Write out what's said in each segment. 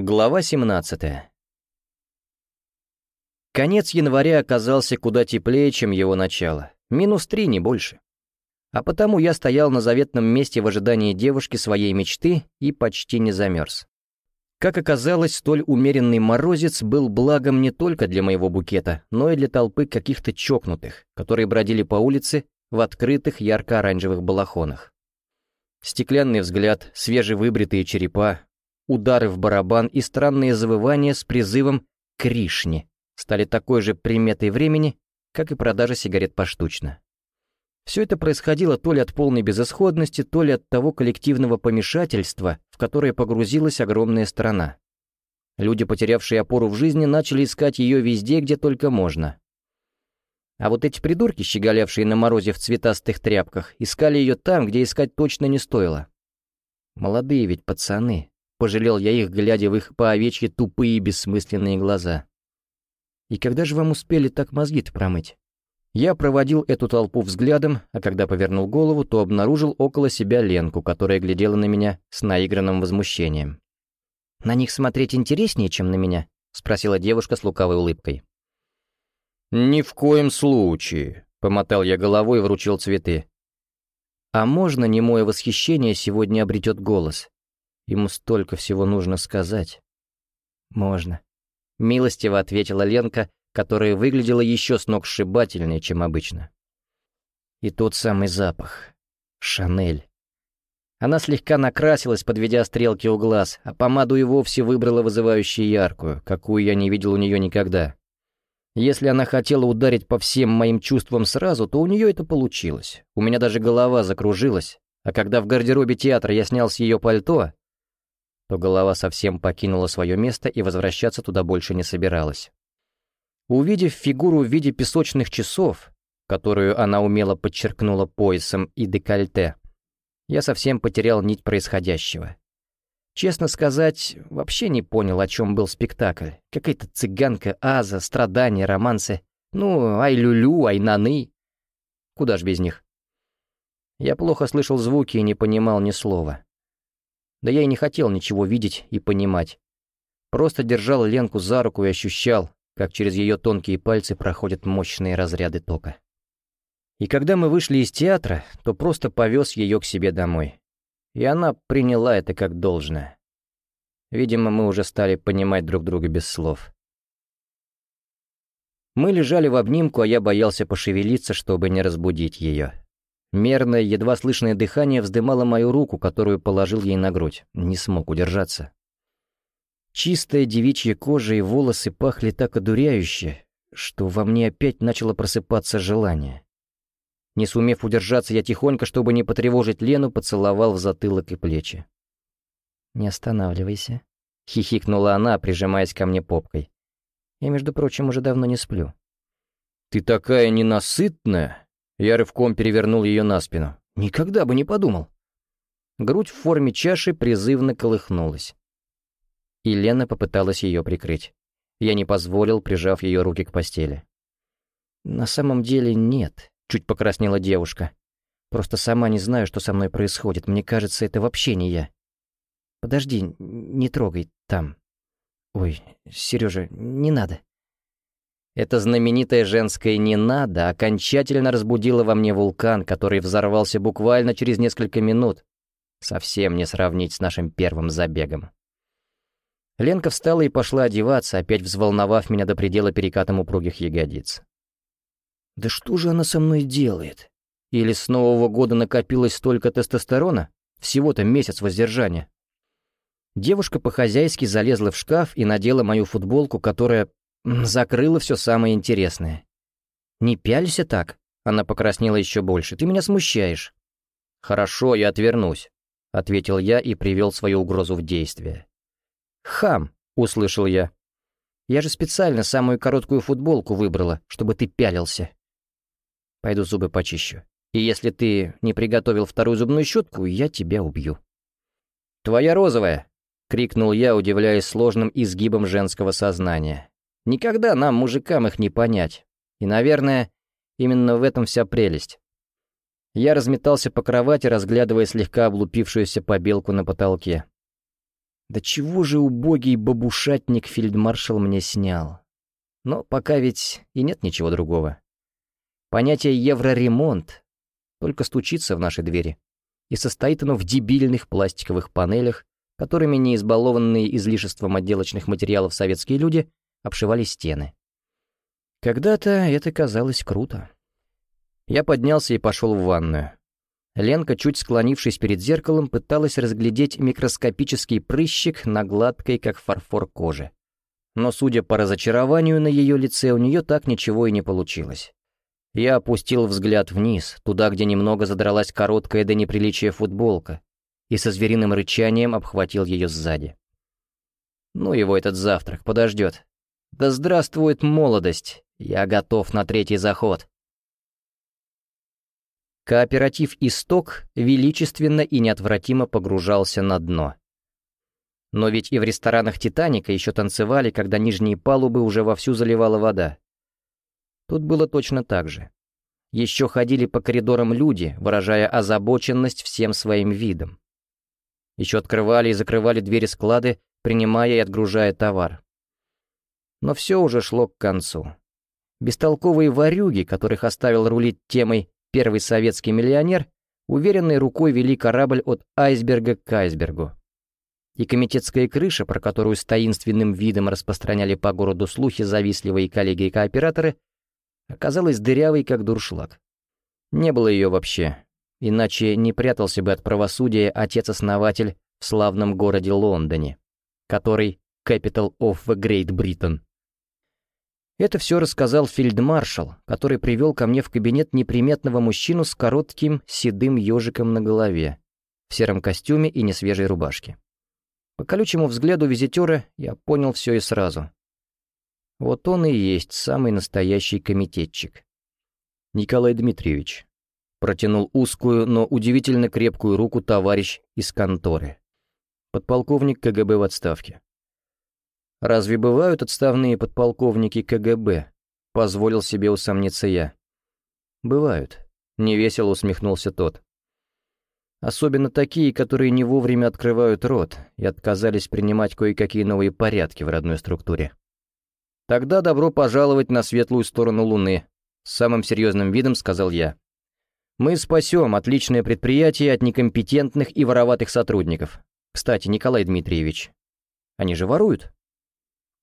Глава 17 Конец января оказался куда теплее, чем его начало. Минус три, не больше. А потому я стоял на заветном месте в ожидании девушки своей мечты и почти не замерз. Как оказалось, столь умеренный морозец был благом не только для моего букета, но и для толпы каких-то чокнутых, которые бродили по улице в открытых ярко-оранжевых балахонах. Стеклянный взгляд, свежевыбритые черепа, удары в барабан и странные завывания с призывом «Кришни» стали такой же приметой времени, как и продажа сигарет поштучно. Все это происходило то ли от полной безысходности, то ли от того коллективного помешательства, в которое погрузилась огромная страна. Люди, потерявшие опору в жизни, начали искать ее везде, где только можно. А вот эти придурки, щеголявшие на морозе в цветастых тряпках, искали ее там, где искать точно не стоило. Молодые ведь пацаны, Пожалел я их, глядя в их по овечьи тупые бессмысленные глаза. И когда же вам успели так мозги-то промыть? Я проводил эту толпу взглядом, а когда повернул голову, то обнаружил около себя Ленку, которая глядела на меня с наигранным возмущением. «На них смотреть интереснее, чем на меня?» — спросила девушка с лукавой улыбкой. «Ни в коем случае», — помотал я головой и вручил цветы. «А можно немое восхищение сегодня обретет голос?» Ему столько всего нужно сказать. «Можно», — милостиво ответила Ленка, которая выглядела еще сногсшибательнее, чем обычно. И тот самый запах. Шанель. Она слегка накрасилась, подведя стрелки у глаз, а помаду и вовсе выбрала вызывающую яркую, какую я не видел у нее никогда. Если она хотела ударить по всем моим чувствам сразу, то у нее это получилось. У меня даже голова закружилась, а когда в гардеробе театра я снял с ее пальто, то голова совсем покинула свое место и возвращаться туда больше не собиралась. Увидев фигуру в виде песочных часов, которую она умело подчеркнула поясом и декольте, я совсем потерял нить происходящего. Честно сказать, вообще не понял, о чем был спектакль. Какая-то цыганка, аза, страдания, романсы. Ну, ай-лю-лю, ай-наны. Куда ж без них? Я плохо слышал звуки и не понимал ни слова. Да я и не хотел ничего видеть и понимать. Просто держал Ленку за руку и ощущал, как через ее тонкие пальцы проходят мощные разряды тока. И когда мы вышли из театра, то просто повез ее к себе домой. И она приняла это как должное. Видимо, мы уже стали понимать друг друга без слов. Мы лежали в обнимку, а я боялся пошевелиться, чтобы не разбудить ее. Мерное, едва слышное дыхание вздымало мою руку, которую положил ей на грудь. Не смог удержаться. Чистая девичья кожа и волосы пахли так одуряюще, что во мне опять начало просыпаться желание. Не сумев удержаться, я тихонько, чтобы не потревожить Лену, поцеловал в затылок и плечи. «Не останавливайся», — хихикнула она, прижимаясь ко мне попкой. «Я, между прочим, уже давно не сплю». «Ты такая ненасытная!» Я рывком перевернул ее на спину. Никогда бы не подумал. Грудь в форме чаши призывно колыхнулась. И Лена попыталась ее прикрыть. Я не позволил, прижав ее руки к постели. «На самом деле нет», — чуть покраснела девушка. «Просто сама не знаю, что со мной происходит. Мне кажется, это вообще не я. Подожди, не трогай там. Ой, Сережа, не надо». Это знаменитое женское «не надо» окончательно разбудило во мне вулкан, который взорвался буквально через несколько минут. Совсем не сравнить с нашим первым забегом. Ленка встала и пошла одеваться, опять взволновав меня до предела перекатом упругих ягодиц. «Да что же она со мной делает? Или с Нового года накопилось столько тестостерона? Всего-то месяц воздержания». Девушка по-хозяйски залезла в шкаф и надела мою футболку, которая Закрыла все самое интересное. «Не пялься так», — она покраснела еще больше. «Ты меня смущаешь». «Хорошо, я отвернусь», — ответил я и привел свою угрозу в действие. «Хам», — услышал я. «Я же специально самую короткую футболку выбрала, чтобы ты пялился». «Пойду зубы почищу. И если ты не приготовил вторую зубную щетку, я тебя убью». «Твоя розовая!» — крикнул я, удивляясь сложным изгибам женского сознания. Никогда нам, мужикам, их не понять. И, наверное, именно в этом вся прелесть. Я разметался по кровати, разглядывая слегка облупившуюся побелку на потолке. Да чего же убогий бабушатник фельдмаршал мне снял? Но пока ведь и нет ничего другого. Понятие «евроремонт» только стучится в наши двери, и состоит оно в дебильных пластиковых панелях, которыми не избалованные излишеством отделочных материалов советские люди обшивали стены. Когда-то это казалось круто. Я поднялся и пошел в ванную. Ленка, чуть склонившись перед зеркалом, пыталась разглядеть микроскопический прыщик на гладкой, как фарфор, коже. Но, судя по разочарованию на ее лице, у нее так ничего и не получилось. Я опустил взгляд вниз, туда, где немного задралась короткая до неприличия футболка, и со звериным рычанием обхватил ее сзади. Ну его этот завтрак подождет. Да здравствует молодость, я готов на третий заход. Кооператив «Исток» величественно и неотвратимо погружался на дно. Но ведь и в ресторанах «Титаника» еще танцевали, когда нижние палубы уже вовсю заливала вода. Тут было точно так же. Еще ходили по коридорам люди, выражая озабоченность всем своим видом. Еще открывали и закрывали двери склады, принимая и отгружая товар. Но все уже шло к концу. Бестолковые ворюги, которых оставил рулить темой первый советский миллионер, уверенной рукой вели корабль от айсберга к айсбергу. И комитетская крыша, про которую с таинственным видом распространяли по городу слухи завистливые коллеги и кооператоры, оказалась дырявой, как дуршлаг. Не было ее вообще, иначе не прятался бы от правосудия отец-основатель в славном городе Лондоне, который Capital of Great Britain. Это все рассказал фельдмаршал, который привел ко мне в кабинет неприметного мужчину с коротким седым ежиком на голове, в сером костюме и несвежей рубашке. По колючему взгляду визитера я понял все и сразу. Вот он и есть самый настоящий комитетчик. Николай Дмитриевич. Протянул узкую, но удивительно крепкую руку товарищ из конторы. Подполковник КГБ в отставке. Разве бывают отставные подполковники КГБ? Позволил себе усомниться я. Бывают. Невесело усмехнулся тот. Особенно такие, которые не вовремя открывают рот и отказались принимать кое-какие новые порядки в родной структуре. Тогда добро пожаловать на светлую сторону Луны, с самым серьезным видом сказал я. Мы спасем отличное предприятие от некомпетентных и вороватых сотрудников. Кстати, Николай Дмитриевич, они же воруют?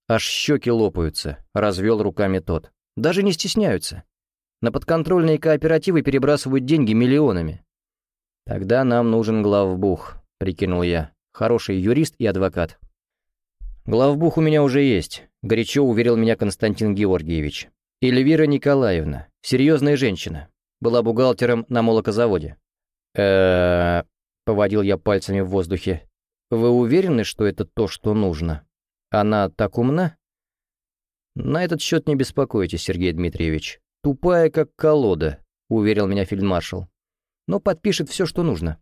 Аж щеки лопаются, развел руками тот. Даже не стесняются. На подконтрольные кооперативы перебрасывают деньги миллионами. Тогда нам нужен главбух, прикинул я. Хороший юрист и адвокат. Главбух у меня уже есть, горячо уверил меня Константин Георгиевич. Эльвира Николаевна, серьезная женщина, была бухгалтером на молокозаводе. э поводил я пальцами в воздухе. Вы уверены, что это то, что нужно? Она так умна? На этот счет не беспокойтесь, Сергей Дмитриевич. Тупая, как колода, уверил меня фельдмаршал. Но подпишет все, что нужно.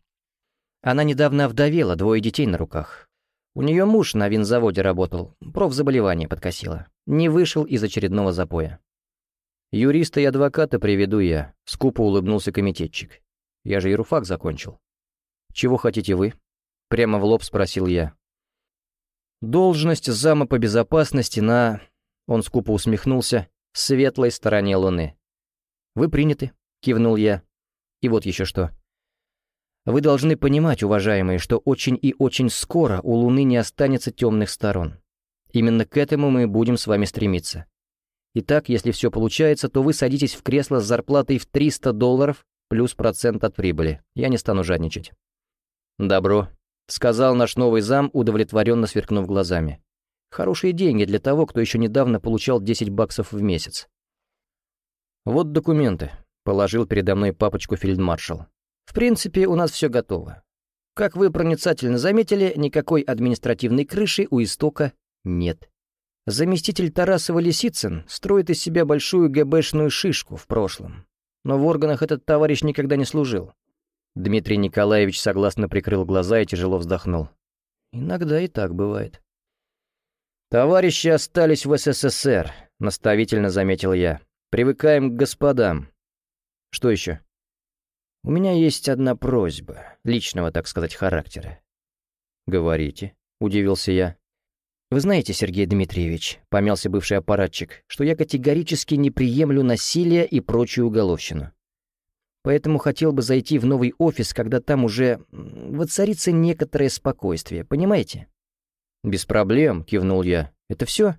Она недавно овдовела, двое детей на руках. У нее муж на винзаводе работал, профзаболевание подкосило. Не вышел из очередного запоя. Юриста и адвоката приведу я, скупо улыбнулся комитетчик. Я же юрфак закончил. Чего хотите вы? Прямо в лоб спросил я. Должность зама по безопасности на... Он скупо усмехнулся. Светлой стороне Луны. «Вы приняты», — кивнул я. «И вот еще что. Вы должны понимать, уважаемые, что очень и очень скоро у Луны не останется темных сторон. Именно к этому мы будем с вами стремиться. Итак, если все получается, то вы садитесь в кресло с зарплатой в 300 долларов плюс процент от прибыли. Я не стану жадничать». «Добро», — сказал наш новый зам, удовлетворенно сверкнув глазами. «Хорошие деньги для того, кто еще недавно получал 10 баксов в месяц». «Вот документы», — положил передо мной папочку фельдмаршал. «В принципе, у нас все готово. Как вы проницательно заметили, никакой административной крыши у истока нет. Заместитель Тарасова Лисицын строит из себя большую ГБшную шишку в прошлом. Но в органах этот товарищ никогда не служил. Дмитрий Николаевич согласно прикрыл глаза и тяжело вздохнул. «Иногда и так бывает». «Товарищи остались в СССР», — наставительно заметил я. «Привыкаем к господам». «Что еще?» «У меня есть одна просьба, личного, так сказать, характера». «Говорите», — удивился я. «Вы знаете, Сергей Дмитриевич», — помялся бывший аппаратчик, «что я категорически не приемлю насилие и прочую уголовщину. Поэтому хотел бы зайти в новый офис, когда там уже воцарится некоторое спокойствие, понимаете?» «Без проблем», — кивнул я. «Это все?»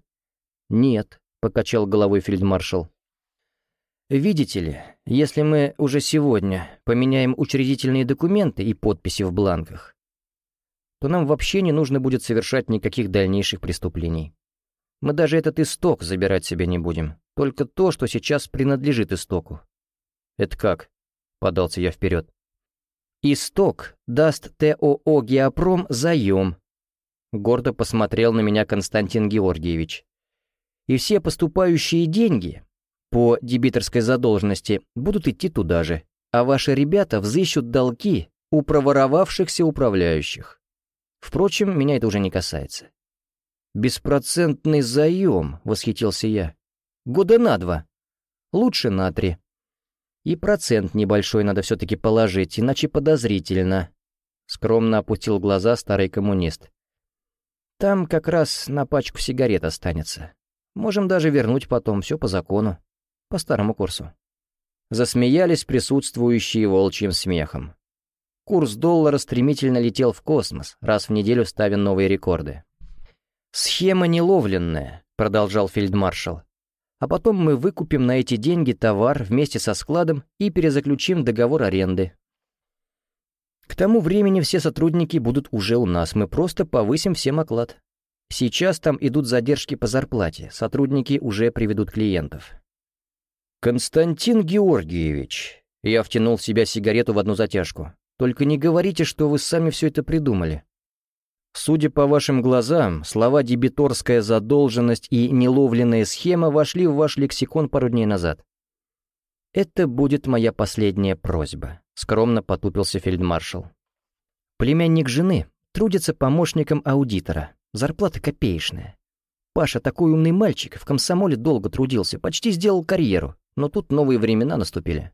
«Нет», — покачал головой фельдмаршал. «Видите ли, если мы уже сегодня поменяем учредительные документы и подписи в бланках, то нам вообще не нужно будет совершать никаких дальнейших преступлений. Мы даже этот исток забирать себе не будем, только то, что сейчас принадлежит истоку. «Это как?» — подался я вперед. «Исток даст ТОО «Геопром» заем», — гордо посмотрел на меня Константин Георгиевич. «И все поступающие деньги по дебиторской задолженности будут идти туда же, а ваши ребята взыщут долги у проворовавшихся управляющих. Впрочем, меня это уже не касается. «Беспроцентный заем», — восхитился я. «Года на два. Лучше на три. И процент небольшой надо все-таки положить, иначе подозрительно». Скромно опустил глаза старый коммунист. «Там как раз на пачку сигарет останется. Можем даже вернуть потом, все по закону, по старому курсу». Засмеялись присутствующие волчьим смехом. Курс доллара стремительно летел в космос, раз в неделю ставя новые рекорды. «Схема неловленная», — продолжал фельдмаршал. «А потом мы выкупим на эти деньги товар вместе со складом и перезаключим договор аренды. К тому времени все сотрудники будут уже у нас, мы просто повысим всем оклад. Сейчас там идут задержки по зарплате, сотрудники уже приведут клиентов». «Константин Георгиевич», — я втянул в себя сигарету в одну затяжку, только не говорите, что вы сами все это придумали. Судя по вашим глазам, слова «дебиторская задолженность» и «неловленная схема» вошли в ваш лексикон пару дней назад. «Это будет моя последняя просьба», — скромно потупился фельдмаршал. «Племянник жены трудится помощником аудитора. Зарплата копеечная. Паша такой умный мальчик, в комсомоле долго трудился, почти сделал карьеру, но тут новые времена наступили.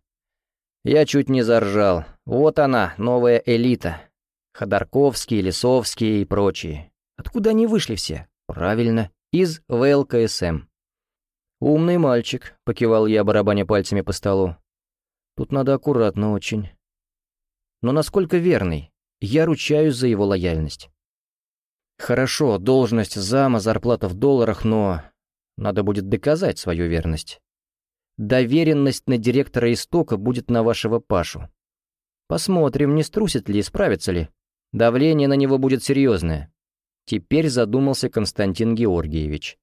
Я чуть не заржал. Вот она, новая элита. Ходорковские, Лисовские и прочие. Откуда они вышли все? Правильно, из ВЛКСМ. «Умный мальчик», — покивал я, барабаня пальцами по столу. «Тут надо аккуратно очень. Но насколько верный? Я ручаюсь за его лояльность». «Хорошо, должность зама, зарплата в долларах, но надо будет доказать свою верность доверенность на директора истока будет на вашего Пашу. Посмотрим, не струсит ли и справится ли. Давление на него будет серьезное. Теперь задумался Константин Георгиевич.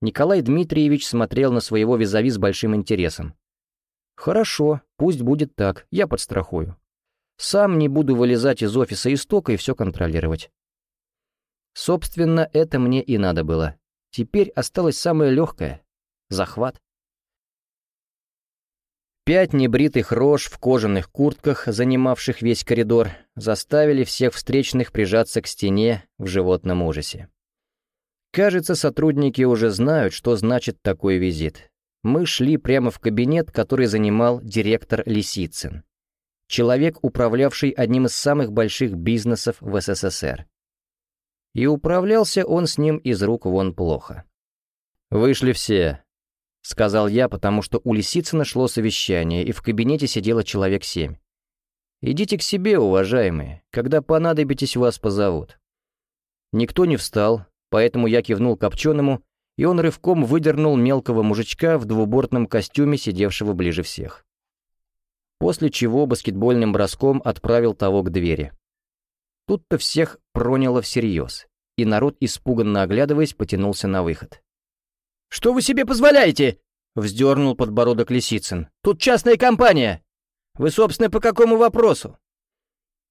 Николай Дмитриевич смотрел на своего визави с большим интересом. «Хорошо, пусть будет так, я подстрахую. Сам не буду вылезать из офиса истока и все контролировать». Собственно, это мне и надо было. Теперь осталось самое легкое — захват. Пять небритых рож в кожаных куртках, занимавших весь коридор, заставили всех встречных прижаться к стене в животном ужасе. Кажется, сотрудники уже знают, что значит такой визит. Мы шли прямо в кабинет, который занимал директор Лисицын. Человек, управлявший одним из самых больших бизнесов в СССР. И управлялся он с ним из рук вон плохо. Вышли все, — сказал я, потому что у Лисицына шло совещание, и в кабинете сидело человек семь. «Идите к себе, уважаемые, когда понадобитесь, вас позовут». Никто не встал, поэтому я кивнул Копченому, и он рывком выдернул мелкого мужичка в двубортном костюме, сидевшего ближе всех. После чего баскетбольным броском отправил того к двери. Тут-то всех проняло всерьез, и народ, испуганно оглядываясь, потянулся на выход. «Что вы себе позволяете?» — вздернул подбородок Лисицын. «Тут частная компания. Вы, собственно, по какому вопросу?»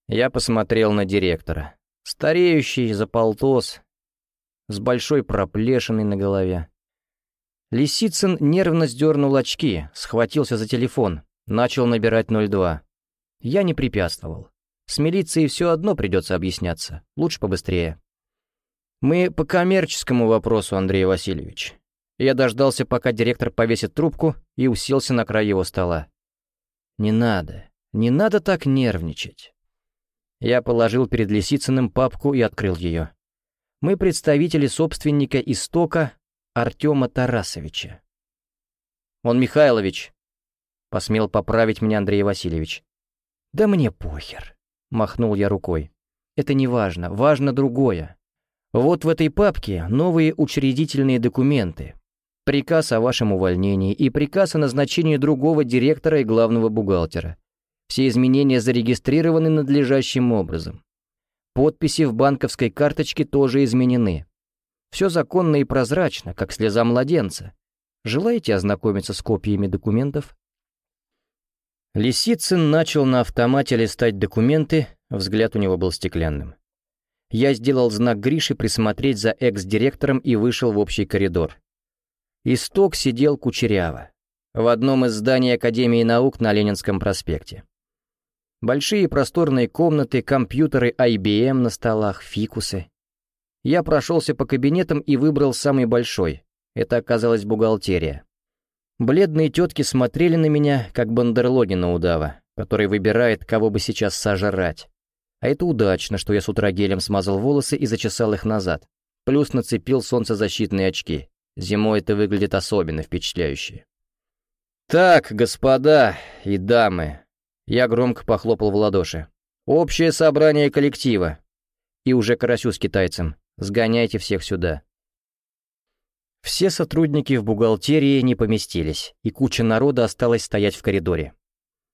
Я посмотрел на директора. Стареющий, заполтос, с большой проплешиной на голове. Лисицын нервно сдернул очки, схватился за телефон, начал набирать 02. Я не препятствовал. С милицией все одно придется объясняться. Лучше побыстрее. «Мы по коммерческому вопросу, Андрей Васильевич. Я дождался, пока директор повесит трубку, и уселся на край его стола. «Не надо, не надо так нервничать». Я положил перед Лисицыным папку и открыл ее. Мы представители собственника истока Артема Тарасовича. «Он Михайлович», — посмел поправить меня Андрей Васильевич. «Да мне похер», — махнул я рукой. «Это не важно, важно другое. Вот в этой папке новые учредительные документы, приказ о вашем увольнении и приказ о назначении другого директора и главного бухгалтера. Все изменения зарегистрированы надлежащим образом. Подписи в банковской карточке тоже изменены. Все законно и прозрачно, как слеза младенца. Желаете ознакомиться с копиями документов? Лисицын начал на автомате листать документы, взгляд у него был стеклянным. Я сделал знак Грише присмотреть за экс-директором и вышел в общий коридор. Исток сидел кучеряво, в одном из зданий Академии наук на Ленинском проспекте. Большие просторные комнаты, компьютеры IBM на столах, фикусы. Я прошелся по кабинетам и выбрал самый большой. Это оказалась бухгалтерия. Бледные тетки смотрели на меня, как бандерлоги на удава, который выбирает, кого бы сейчас сожрать. А это удачно, что я с утра гелем смазал волосы и зачесал их назад. Плюс нацепил солнцезащитные очки. Зимой это выглядит особенно впечатляюще. «Так, господа и дамы», — я громко похлопал в ладоши. «Общее собрание коллектива. И уже карасю с китайцем. Сгоняйте всех сюда». Все сотрудники в бухгалтерии не поместились, и куча народа осталась стоять в коридоре.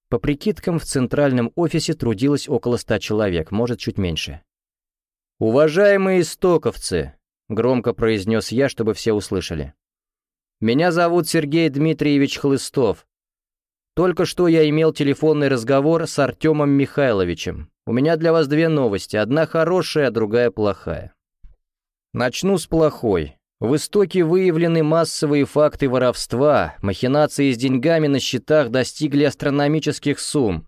По прикидкам, в центральном офисе трудилось около ста человек, может, чуть меньше. «Уважаемые стоковцы!» — громко произнес я, чтобы все услышали. «Меня зовут Сергей Дмитриевич Хлыстов. Только что я имел телефонный разговор с Артемом Михайловичем. У меня для вас две новости, одна хорошая, а другая плохая. Начну с плохой. В истоке выявлены массовые факты воровства, махинации с деньгами на счетах достигли астрономических сумм.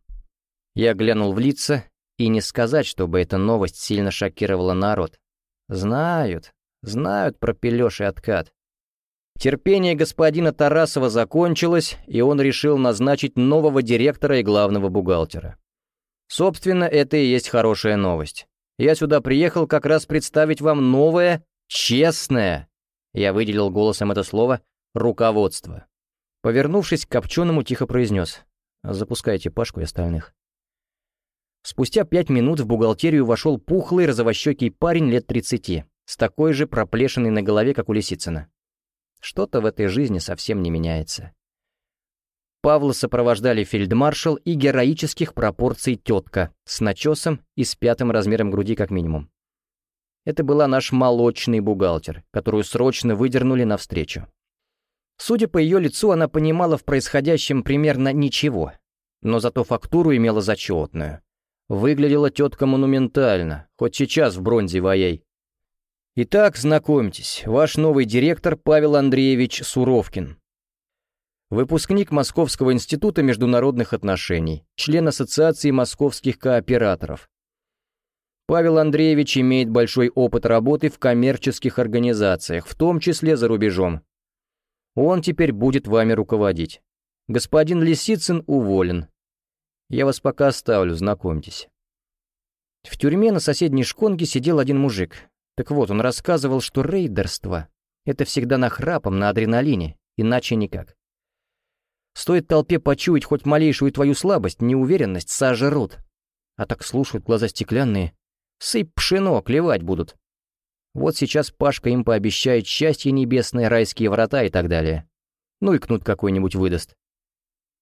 Я глянул в лица, и не сказать, чтобы эта новость сильно шокировала народ. Знают, знают про пелёж и откат. Терпение господина Тарасова закончилось, и он решил назначить нового директора и главного бухгалтера. Собственно, это и есть хорошая новость. Я сюда приехал как раз представить вам новое, честное, я выделил голосом это слово «руководство». Повернувшись к Копченому, тихо произнес «Запускайте Пашку и остальных». Спустя пять минут в бухгалтерию вошел пухлый розовощекий парень лет тридцати, с такой же проплешиной на голове, как у Лисицына. Что-то в этой жизни совсем не меняется. Павла сопровождали фельдмаршал и героических пропорций тетка с начесом и с пятым размером груди как минимум. Это была наш молочный бухгалтер, которую срочно выдернули навстречу. Судя по ее лицу, она понимала в происходящем примерно ничего, но зато фактуру имела зачетную. Выглядела тетка монументально, хоть сейчас в бронзе воей. Итак, знакомьтесь, ваш новый директор Павел Андреевич Суровкин. Выпускник Московского института международных отношений, член Ассоциации московских кооператоров, Павел Андреевич имеет большой опыт работы в коммерческих организациях, в том числе за рубежом. Он теперь будет вами руководить. Господин Лисицын уволен. Я вас пока оставлю, знакомьтесь. В тюрьме на соседней шконке сидел один мужик. Так вот, он рассказывал, что рейдерство — это всегда нахрапом, на адреналине, иначе никак. Стоит толпе почуять хоть малейшую твою слабость, неуверенность, сожрут. А так слушают глаза стеклянные, Сыпь пшено, клевать будут. Вот сейчас Пашка им пообещает счастье небесное, райские врата и так далее. Ну и кнут какой-нибудь выдаст.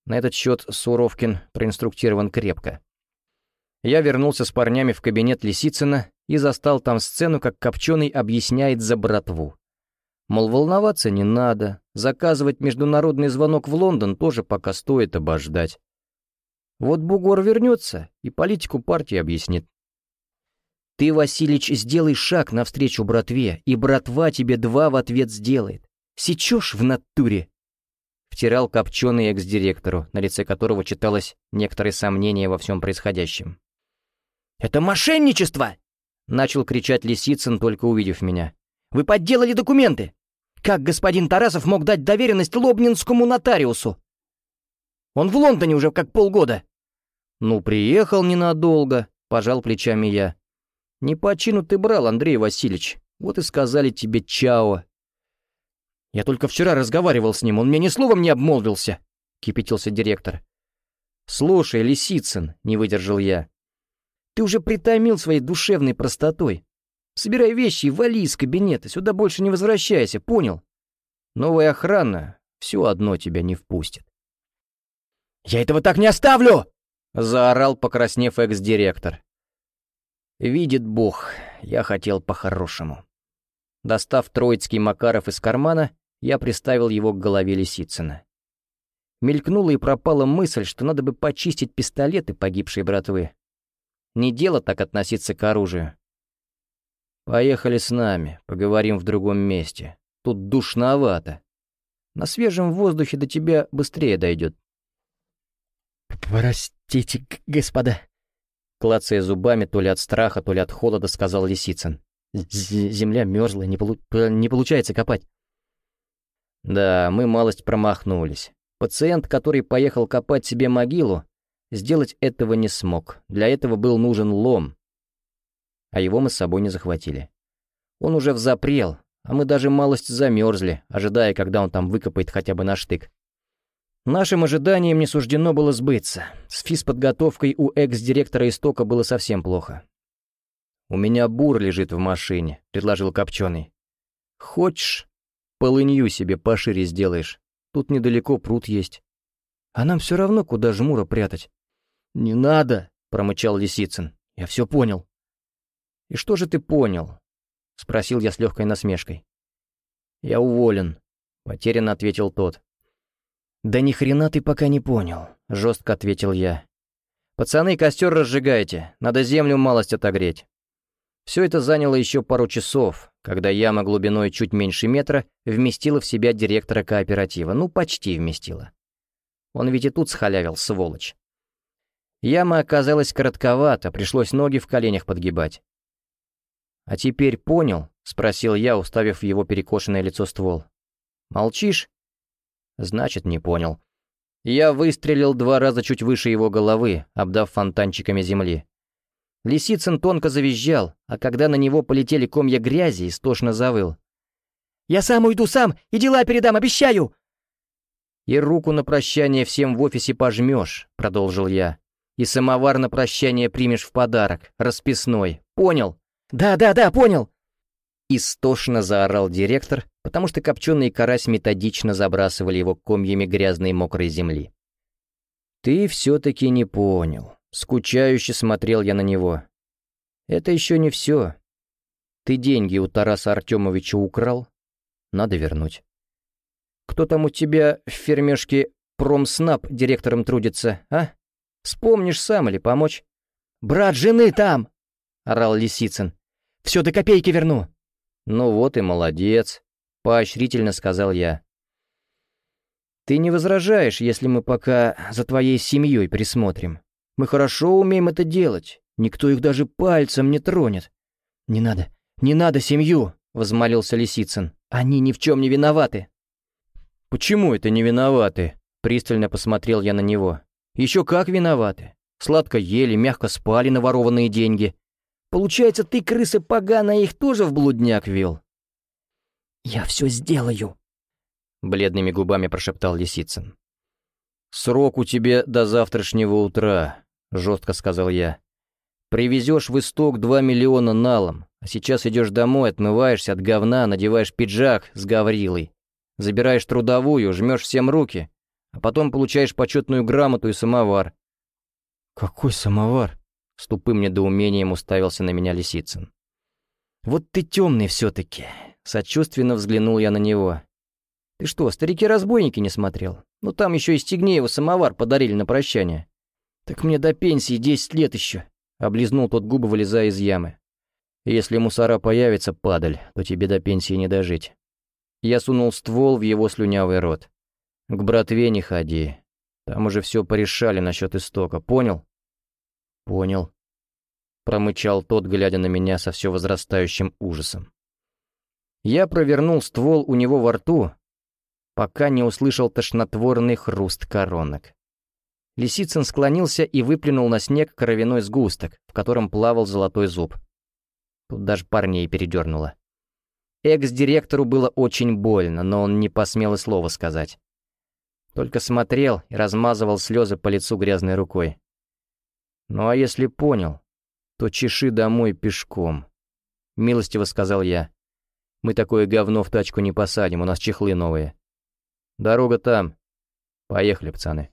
На этот счет Суровкин проинструктирован крепко. Я вернулся с парнями в кабинет Лисицына и застал там сцену, как Копченый объясняет за братву. Мол, волноваться не надо, заказывать международный звонок в Лондон тоже пока стоит обождать. Вот Бугор вернется и политику партии объяснит. Ты, Василич, сделай шаг навстречу братве, и братва тебе два в ответ сделает. Сечешь в натуре?» Втирал копченый экс-директору, на лице которого читалось некоторые сомнения во всем происходящем. «Это мошенничество!» — начал кричать Лисицын, только увидев меня. «Вы подделали документы! Как господин Тарасов мог дать доверенность лобнинскому нотариусу? Он в Лондоне уже как полгода». «Ну, приехал ненадолго», — пожал плечами я. «Не по чину ты брал, Андрей Васильевич. Вот и сказали тебе «чао». «Я только вчера разговаривал с ним, он мне ни словом не обмолвился», — кипятился директор. «Слушай, Лисицын», — не выдержал я, — «ты уже притомил своей душевной простотой. Собирай вещи и вали из кабинета, сюда больше не возвращайся, понял? Новая охрана все одно тебя не впустит». «Я этого так не оставлю!» — заорал, покраснев экс-директор. «Видит Бог, я хотел по-хорошему». Достав троицкий Макаров из кармана, я приставил его к голове Лисицына. Мелькнула и пропала мысль, что надо бы почистить пистолеты погибшей братвы. Не дело так относиться к оружию. «Поехали с нами, поговорим в другом месте. Тут душновато. На свежем воздухе до тебя быстрее дойдет». «Простите, господа», — клацая зубами то ли от страха, то ли от холода, сказал Лисицын. «Земля мерзлая, не, полу не получается копать». Да, мы малость промахнулись. Пациент, который поехал копать себе могилу, сделать этого не смог. Для этого был нужен лом. А его мы с собой не захватили. Он уже взапрел, а мы даже малость замерзли, ожидая, когда он там выкопает хотя бы на штык. Нашим ожиданиям не суждено было сбыться. С физподготовкой у экс-директора истока было совсем плохо. «У меня бур лежит в машине», — предложил Копченый. «Хочешь, полынью себе пошире сделаешь?» Тут недалеко пруд есть. А нам все равно, куда жмура прятать. «Не надо!» — промычал Лисицын. «Я все понял». «И что же ты понял?» — спросил я с легкой насмешкой. «Я уволен», — потерянно ответил тот. «Да ни хрена ты пока не понял», — жестко ответил я. «Пацаны, костер разжигайте, надо землю малость отогреть». Все это заняло еще пару часов, когда яма глубиной чуть меньше метра вместила в себя директора кооператива. Ну, почти вместила. Он ведь и тут схалявил, сволочь. Яма оказалась коротковата, пришлось ноги в коленях подгибать. «А теперь понял?» — спросил я, уставив в его перекошенное лицо ствол. «Молчишь?» «Значит, не понял». Я выстрелил два раза чуть выше его головы, обдав фонтанчиками земли. Лисицын тонко завизжал, а когда на него полетели комья грязи, истошно завыл. «Я сам уйду сам и дела передам, обещаю!» «И руку на прощание всем в офисе пожмешь», — продолжил я. «И самовар на прощание примешь в подарок, расписной. Понял?» «Да, да, да, понял!» Истошно заорал директор, потому что копченый карась методично забрасывали его комьями грязной мокрой земли. «Ты все-таки не понял», Скучающе смотрел я на него. «Это еще не все. Ты деньги у Тараса Артемовича украл? Надо вернуть. Кто там у тебя в фермешке Промснаб директором трудится, а? Вспомнишь сам или помочь?» «Брат жены там!» — орал Лисицын. «Все до копейки верну!» «Ну вот и молодец!» — поощрительно сказал я. «Ты не возражаешь, если мы пока за твоей семьей присмотрим?» Мы хорошо умеем это делать. Никто их даже пальцем не тронет. Не надо, не надо семью, возмолился Лисицын. Они ни в чем не виноваты. Почему это не виноваты? Пристально посмотрел я на него. Еще как виноваты. Сладко ели, мягко спали на ворованные деньги. Получается, ты, крыса поганая, их тоже в блудняк вел. «Я все сделаю», — бледными губами прошептал Лисицын. «Срок у тебя до завтрашнего утра», — жестко сказал я. «Привезешь в исток два миллиона налом, а сейчас идешь домой, отмываешься от говна, надеваешь пиджак с гаврилой, забираешь трудовую, жмешь всем руки, а потом получаешь почетную грамоту и самовар». «Какой самовар?» — с тупым недоумением уставился на меня Лисицын. «Вот ты темный все-таки», — сочувственно взглянул я на него. «Ты что, старики-разбойники не смотрел? Ну там еще и Стегнееву самовар подарили на прощание». «Так мне до пенсии десять лет еще», — облизнул тот губы, вылезая из ямы. «Если мусора появится, падаль, то тебе до пенсии не дожить». Я сунул ствол в его слюнявый рот. «К братве не ходи. Там уже все порешали насчет истока, понял?» «Понял», — промычал тот, глядя на меня со все возрастающим ужасом. Я провернул ствол у него во рту, пока не услышал тошнотворный хруст коронок. Лисицын склонился и выплюнул на снег кровяной сгусток, в котором плавал золотой зуб. Тут даже парней передернуло. Экс-директору было очень больно, но он не посмел и слова сказать. Только смотрел и размазывал слезы по лицу грязной рукой. «Ну а если понял, то чеши домой пешком», — милостиво сказал я. «Мы такое говно в тачку не посадим, у нас чехлы новые. Дорога там. Поехали, пацаны».